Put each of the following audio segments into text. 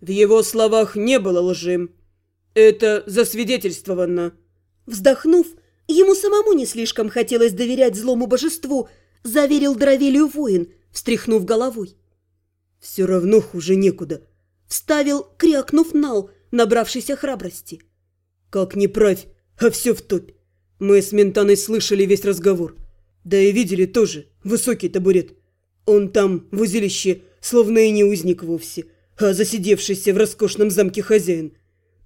В его словах не было лжи. Это засвидетельствовано. Вздохнув, ему самому не слишком хотелось доверять злому божеству, заверил Дровелию воин, встряхнув головой. «Все равно хуже некуда», — вставил, крякнув Нал, набравшийся храбрости. «Как не правь, а все в топь. Мы с Ментаной слышали весь разговор. Да и видели тоже, высокий табурет. Он там, в узилище, словно и не узник вовсе, а засидевшийся в роскошном замке хозяин.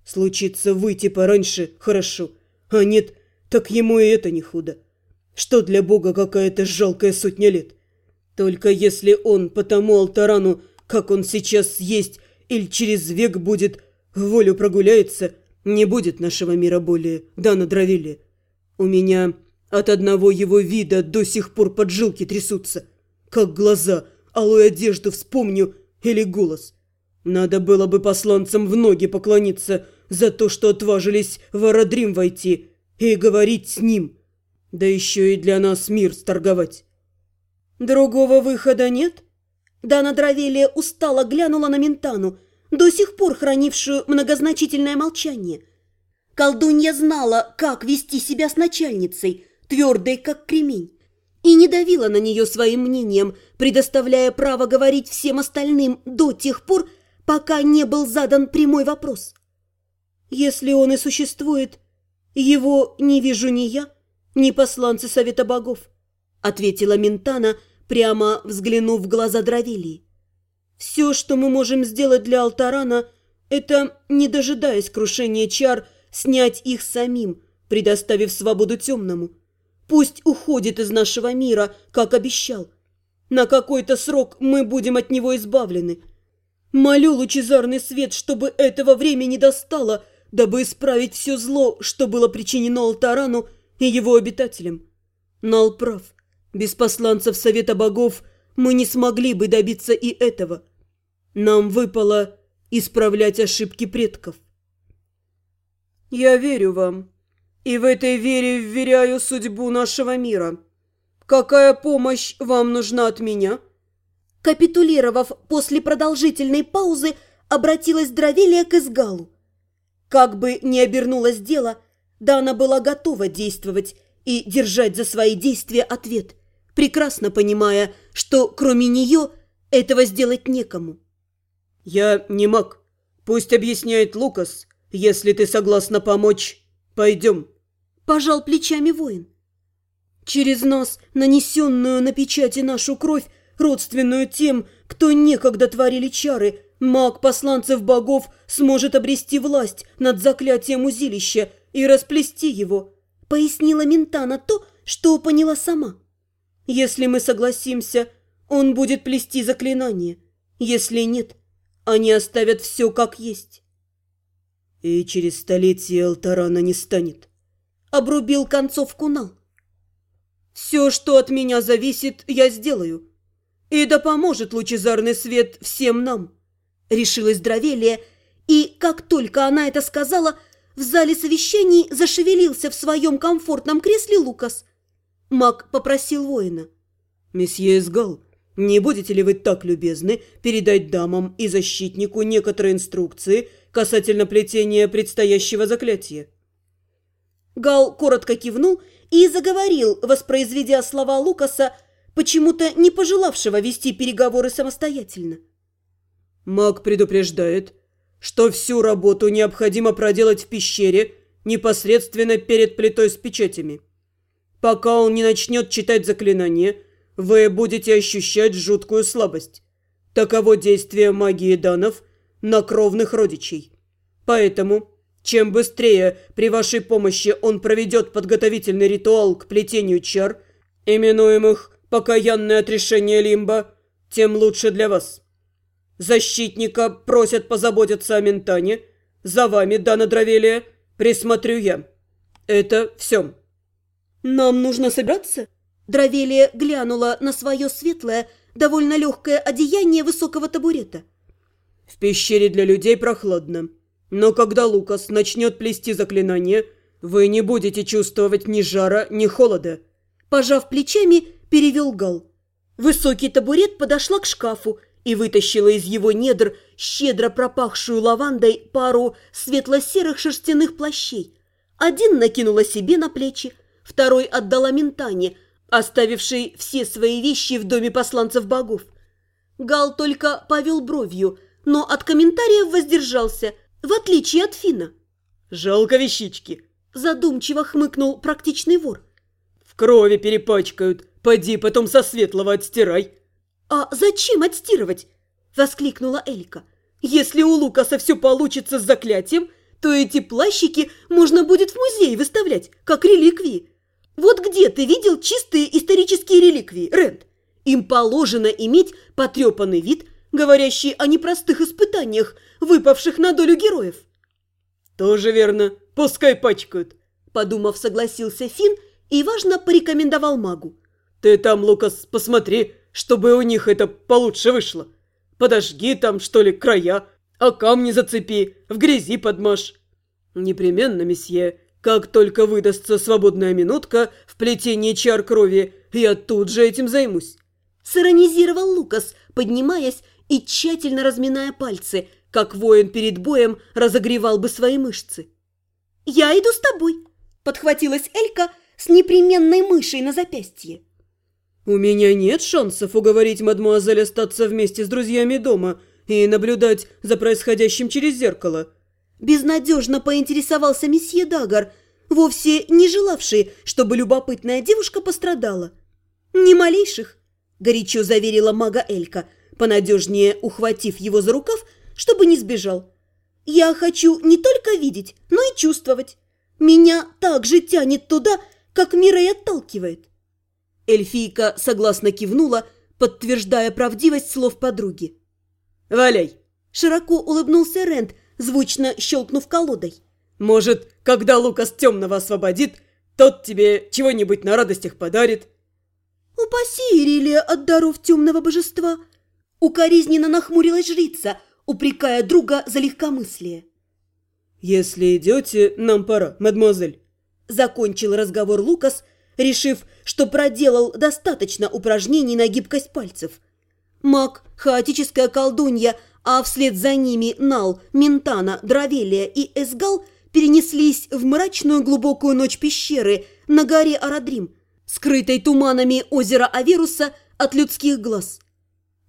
Случится выйти пораньше – хорошо, а нет, так ему и это не худо. Что для Бога какая-то жалкая сотня лет? Только если он по тому алтарану, как он сейчас есть, или через век будет, волю прогуляется, не будет нашего мира более, да надравили. У меня от одного его вида до сих пор поджилки трясутся, как глаза, алую одежду вспомню или голос. Надо было бы посланцам в ноги поклониться за то, что отважились в Аэродрим войти и говорить с ним, да еще и для нас мир сторговать. Другого выхода нет? Дана Дравелия устало глянула на Ментану, до сих пор хранившую многозначительное молчание. Колдунья знала, как вести себя с начальницей, твердой, как кремень, и не давила на нее своим мнением, предоставляя право говорить всем остальным до тех пор, пока не был задан прямой вопрос. Если он и существует, его не вижу ни я, ни посланцы Совета Богов, ответила Ментана, прямо взглянув в глаза Дравилии. Все, что мы можем сделать для Алтарана, это, не дожидаясь крушения чар, снять их самим, предоставив свободу темному. Пусть уходит из нашего мира, как обещал. На какой-то срок мы будем от него избавлены. Молю лучезарный свет, чтобы этого времени достало, дабы исправить все зло, что было причинено Алтарану и его обитателям. Нал прав. Без посланцев Совета Богов мы не смогли бы добиться и этого. Нам выпало исправлять ошибки предков. Я верю вам, и в этой вере вверяю судьбу нашего мира. Какая помощь вам нужна от меня?» Капитулировав после продолжительной паузы, обратилась Дравелия к Изгалу. Как бы ни обернулось дело, Дана была готова действовать и держать за свои действия ответ, прекрасно понимая, что кроме нее этого сделать некому. «Я не маг. Пусть объясняет Лукас. Если ты согласна помочь, пойдем». Пожал плечами воин. Через нас, нанесенную на печати нашу кровь, родственную тем, кто некогда творили чары, маг посланцев богов сможет обрести власть над заклятием узилища и расплести его, пояснила Ментана то, что поняла сама. Если мы согласимся, он будет плести заклинание. Если нет, они оставят все как есть. И через столетие Алтарана не станет обрубил концовку Нал. «Все, что от меня зависит, я сделаю. И да поможет лучезарный свет всем нам», — решилась Дравелия, и как только она это сказала, в зале совещаний зашевелился в своем комфортном кресле Лукас. Маг попросил воина. «Месье Эсгал, не будете ли вы так любезны передать дамам и защитнику некоторые инструкции касательно плетения предстоящего заклятия?» Гал коротко кивнул и заговорил, воспроизведя слова Лукаса, почему-то не пожелавшего вести переговоры самостоятельно. Маг предупреждает, что всю работу необходимо проделать в пещере непосредственно перед плитой с печатями. Пока он не начнет читать заклинание, вы будете ощущать жуткую слабость. Таково действие магии данов на кровных родичей. Поэтому чем быстрее при вашей помощи он проведет подготовительный ритуал к плетению чар, именуемых «покаянное отрешение лимба», тем лучше для вас. Защитника просят позаботиться о Ментане. За вами, Дана Дравелия, присмотрю я. Это все. Нам нужно собраться? Дравелия глянула на свое светлое, довольно легкое одеяние высокого табурета. В пещере для людей прохладно. Но когда Лукас начнет плести заклинание, вы не будете чувствовать ни жара, ни холода. Пожав плечами, перевел Гал. Высокий табурет подошла к шкафу и вытащила из его недр щедро пропахшую лавандой пару светло-серых шерстяных плащей. Один накинула себе на плечи, второй отдала Ментане, оставившей все свои вещи в доме посланцев богов. Гал только повел бровью, но от комментариев воздержался, в отличие от Фина. «Жалко вещички», – задумчиво хмыкнул практичный вор. «В крови перепачкают, поди потом со светлого отстирай». «А зачем отстирывать?» – воскликнула Элька. «Если у Лукаса все получится с заклятием, то эти плащики можно будет в музей выставлять, как реликвии. Вот где ты видел чистые исторические реликвии, Рент? Им положено иметь потрепанный вид, говорящий о непростых испытаниях, выпавших на долю героев». «Тоже верно, пускай пачкают», – подумав, согласился Финн и, важно, порекомендовал магу. «Ты там, Лукас, посмотри, чтобы у них это получше вышло. Подожги там, что ли, края, а камни зацепи, в грязи подмажь. Непременно, месье, как только выдастся свободная минутка в плетении чар крови, я тут же этим займусь. Сиронизировал Лукас, поднимаясь и тщательно разминая пальцы, как воин перед боем разогревал бы свои мышцы. «Я иду с тобой», – подхватилась Элька с непременной мышей на запястье. «У меня нет шансов уговорить мадмуазель остаться вместе с друзьями дома и наблюдать за происходящим через зеркало». Безнадежно поинтересовался месье Дагар, вовсе не желавший, чтобы любопытная девушка пострадала. «Ни малейших», – горячо заверила мага Элька, понадежнее ухватив его за рукав, чтобы не сбежал. «Я хочу не только видеть, но и чувствовать. Меня так же тянет туда, как Мирей отталкивает». Эльфийка согласно кивнула, подтверждая правдивость слов подруги. «Валяй!» – широко улыбнулся Рент, звучно щелкнув колодой. «Может, когда Лукас темного освободит, тот тебе чего-нибудь на радостях подарит?» «Упаси Ирилия от даров темного божества!» Укоризненно нахмурилась жрица, упрекая друга за легкомыслие. «Если идете, нам пора, мадемуазель!» Закончил разговор Лукас, решив, что проделал достаточно упражнений на гибкость пальцев. Маг, хаотическая колдунья, а вслед за ними Нал, Ментана, Дравелия и Эсгал перенеслись в мрачную глубокую ночь пещеры на горе Арадрим, скрытой туманами озера Аверуса от людских глаз.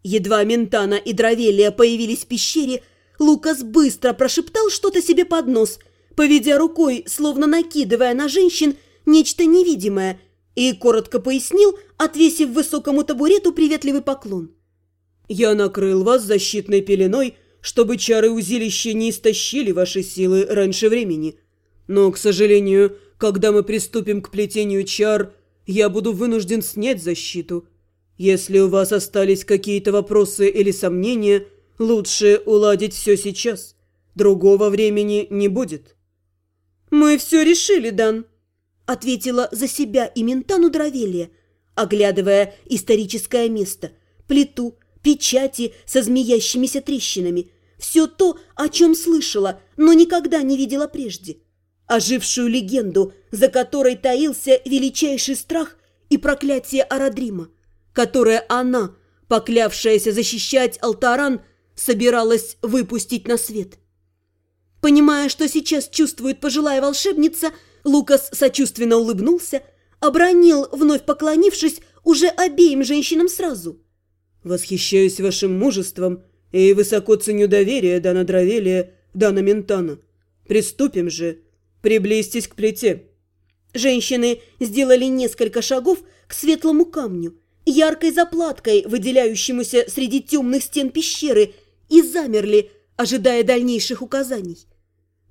Едва Ментана и Дравелия появились в пещере, Лукас быстро прошептал что-то себе под нос, поведя рукой, словно накидывая на женщин нечто невидимое, и коротко пояснил, отвесив высокому табурету приветливый поклон. «Я накрыл вас защитной пеленой, чтобы чары узилища не истощили ваши силы раньше времени. Но, к сожалению, когда мы приступим к плетению чар, я буду вынужден снять защиту. Если у вас остались какие-то вопросы или сомнения, лучше уладить все сейчас. Другого времени не будет». «Мы все решили, Дан», ответила за себя и Ментану Дравелия, оглядывая историческое место, плиту, печати со змеящимися трещинами, все то, о чем слышала, но никогда не видела прежде. Ожившую легенду, за которой таился величайший страх и проклятие Арадрима, которое она, поклявшаяся защищать Алтаран, собиралась выпустить на свет. Понимая, что сейчас чувствует пожилая волшебница, Лукас сочувственно улыбнулся, обронил, вновь поклонившись, уже обеим женщинам сразу. «Восхищаюсь вашим мужеством и высоко ценю доверие Дана Дравелия, Дана Ментана. Приступим же. Приблизьтесь к плите». Женщины сделали несколько шагов к светлому камню, яркой заплаткой, выделяющемуся среди темных стен пещеры, и замерли, ожидая дальнейших указаний.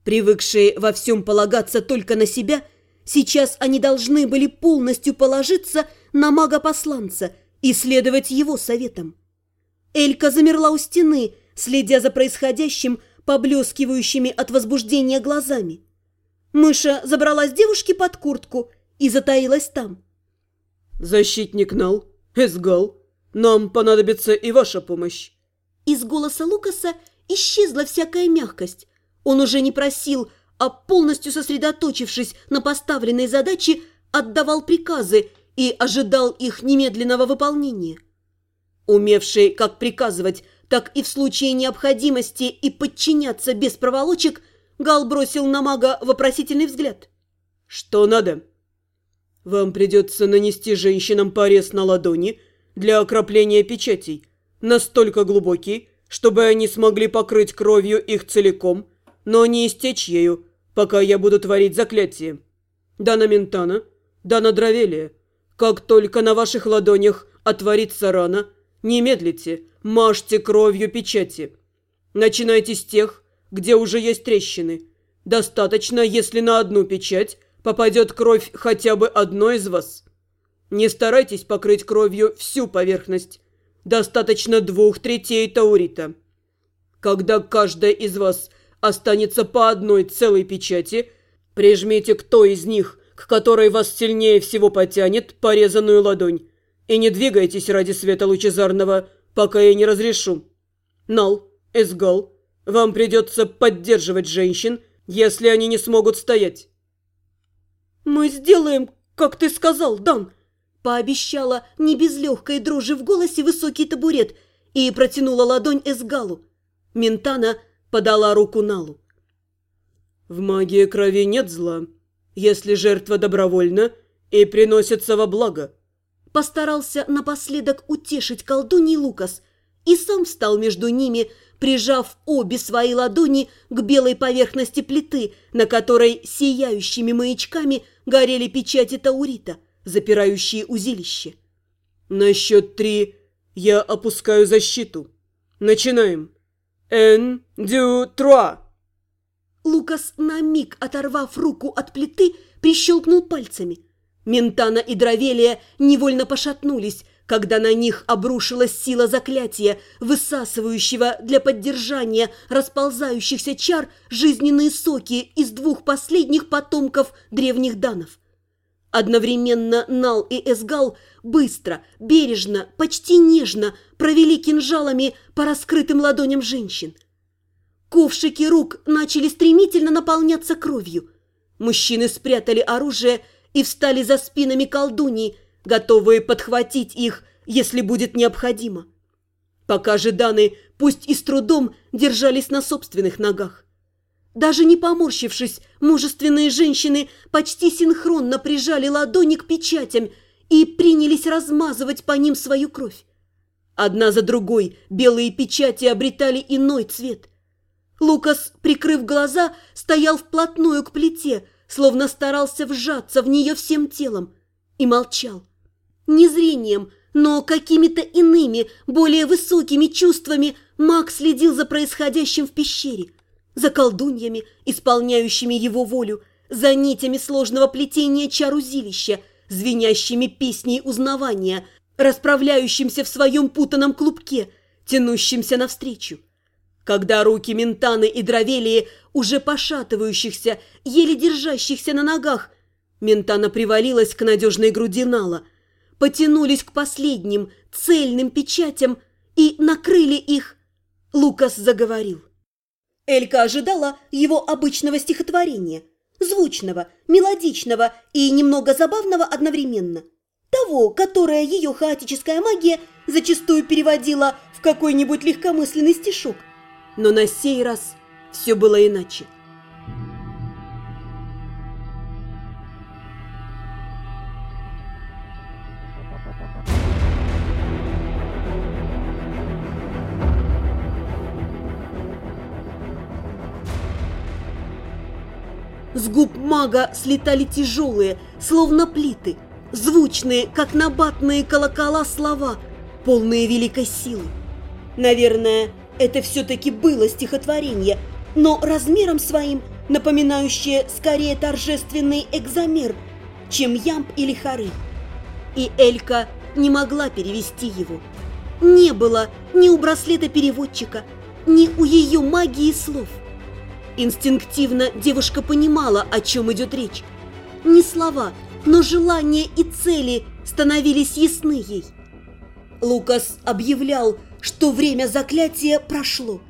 Привыкшие во всем полагаться только на себя, сейчас они должны были полностью положиться на мага-посланца и следовать его советам. Элька замерла у стены, следя за происходящим, поблескивающими от возбуждения глазами. Мыша забралась девушке под куртку и затаилась там. «Защитник Нал, Эсгал, нам понадобится и ваша помощь». Из голоса Лукаса исчезла всякая мягкость, он уже не просил, а полностью сосредоточившись на поставленной задаче, отдавал приказы и ожидал их немедленного выполнения. Умевший как приказывать, так и в случае необходимости и подчиняться без проволочек, Гал бросил на мага вопросительный взгляд. «Что надо?» «Вам придется нанести женщинам порез на ладони для окропления печатей, настолько глубокий, чтобы они смогли покрыть кровью их целиком, но не истечь ею, пока я буду творить заклятие. Дана Ментана, Дана Дравелия, как только на ваших ладонях отворится рана, не медлите, мажьте кровью печати. Начинайте с тех, где уже есть трещины. Достаточно, если на одну печать попадет кровь хотя бы одной из вас. Не старайтесь покрыть кровью всю поверхность. Достаточно двух третей таурита. Когда каждая из вас останется по одной целой печати, прижмите к той из них, к которой вас сильнее всего потянет, порезанную ладонь. И не двигайтесь ради света лучезарного, пока я не разрешу. Нал, Эсгал, вам придется поддерживать женщин, если они не смогут стоять. «Мы сделаем, как ты сказал, Дан!» Пообещала не без легкой дрожи в голосе высокий табурет и протянула ладонь Эсгалу. Ментана подала руку Налу. «В магии крови нет зла, если жертва добровольна и приносится во благо». Постарался напоследок утешить колдуньи Лукас и сам встал между ними, прижав обе свои ладони к белой поверхности плиты, на которой сияющими маячками горели печати Таурита, запирающие узилище. «На счет три я опускаю защиту. Начинаем!» «Эн, дю, труа!» Лукас, на миг оторвав руку от плиты, прищелкнул пальцами. Ментана и Дравелия невольно пошатнулись, когда на них обрушилась сила заклятия, высасывающего для поддержания расползающихся чар жизненные соки из двух последних потомков древних данов. Одновременно Нал и Эсгал быстро, бережно, почти нежно провели кинжалами по раскрытым ладоням женщин. Ковшики рук начали стремительно наполняться кровью. Мужчины спрятали оружие и встали за спинами колдуньи, готовые подхватить их, если будет необходимо. Пока же Даны, пусть и с трудом, держались на собственных ногах. Даже не поморщившись, мужественные женщины почти синхронно прижали ладони к печатям и принялись размазывать по ним свою кровь. Одна за другой белые печати обретали иной цвет. Лукас, прикрыв глаза, стоял вплотную к плите, словно старался вжаться в нее всем телом, и молчал. Не зрением, но какими-то иными, более высокими чувствами маг следил за происходящим в пещере – за колдуньями, исполняющими его волю, за нитями сложного плетения чарузилища, звенящими песней узнавания, расправляющимся в своем путанном клубке, тянущимся навстречу. Когда руки Ментаны и Дравелии, уже пошатывающихся, еле держащихся на ногах, Ментана привалилась к надежной груди Нала, потянулись к последним цельным печатям и накрыли их, Лукас заговорил. Элька ожидала его обычного стихотворения, звучного, мелодичного и немного забавного одновременно. Того, которое ее хаотическая магия зачастую переводила в какой-нибудь легкомысленный стишок. Но на сей раз все было иначе. С губ мага слетали тяжелые, словно плиты, звучные, как набатные колокола слова, полные великой силы. Наверное, это все-таки было стихотворение, но размером своим напоминающее скорее торжественный экзамер, чем ямб или хоры. И Элька не могла перевести его. Не было ни у браслета переводчика, ни у ее магии слов. Инстинктивно девушка понимала, о чем идет речь. Не слова, но желания и цели становились ясны ей. Лукас объявлял, что время заклятия прошло.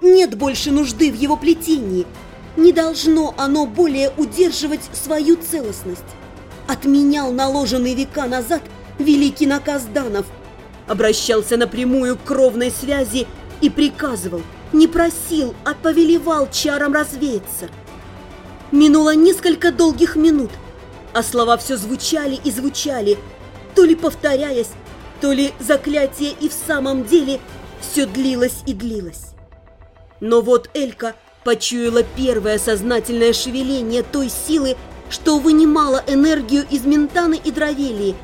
Нет больше нужды в его плетении. Не должно оно более удерживать свою целостность. Отменял наложенный века назад великий наказ Данов. обращался напрямую к кровной связи и приказывал, не просил, а повелевал чарам развеяться. Минуло несколько долгих минут, а слова все звучали и звучали, то ли повторяясь, то ли заклятие и в самом деле все длилось и длилось. Но вот Элька почуяла первое сознательное шевеление той силы, что вынимала энергию из Ментаны и Дравелии,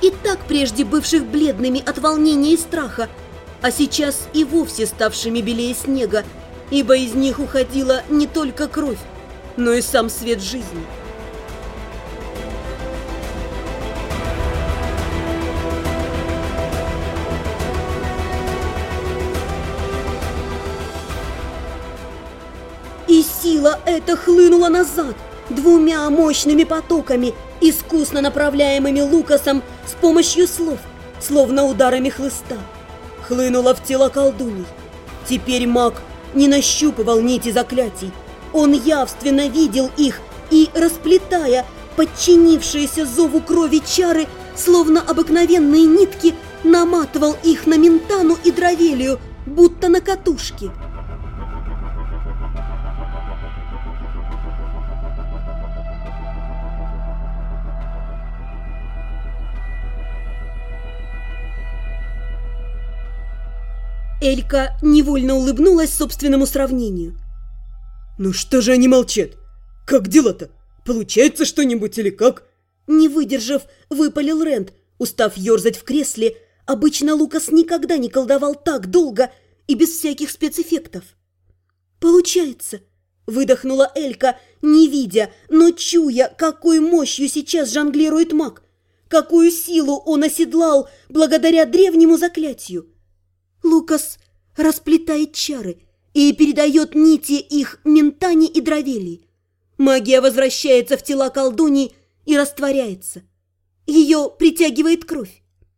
и так прежде бывших бледными от волнения и страха, а сейчас и вовсе ставшими белее снега, ибо из них уходила не только кровь, но и сам свет жизни. И сила эта хлынула назад двумя мощными потоками, искусно направляемыми Лукасом с помощью слов, словно ударами хлыста. Хлынула в тело колдуней. Теперь маг не нащупывал нити заклятий. Он явственно видел их и, расплетая подчинившиеся зову крови чары, словно обыкновенные нитки, наматывал их на Ментану и Дравелию, будто на катушке. Элька невольно улыбнулась собственному сравнению. «Ну что же они молчат? Как дела-то? Получается что-нибудь или как?» Не выдержав, выпалил Рент, устав ерзать в кресле. Обычно Лукас никогда не колдовал так долго и без всяких спецэффектов. «Получается!» – выдохнула Элька, не видя, но чуя, какой мощью сейчас жонглирует маг, какую силу он оседлал благодаря древнему заклятию. Лукас расплетает чары и передает нити их Ментани и Дравели. Магия возвращается в тела колдуней и растворяется. Ее притягивает кровь.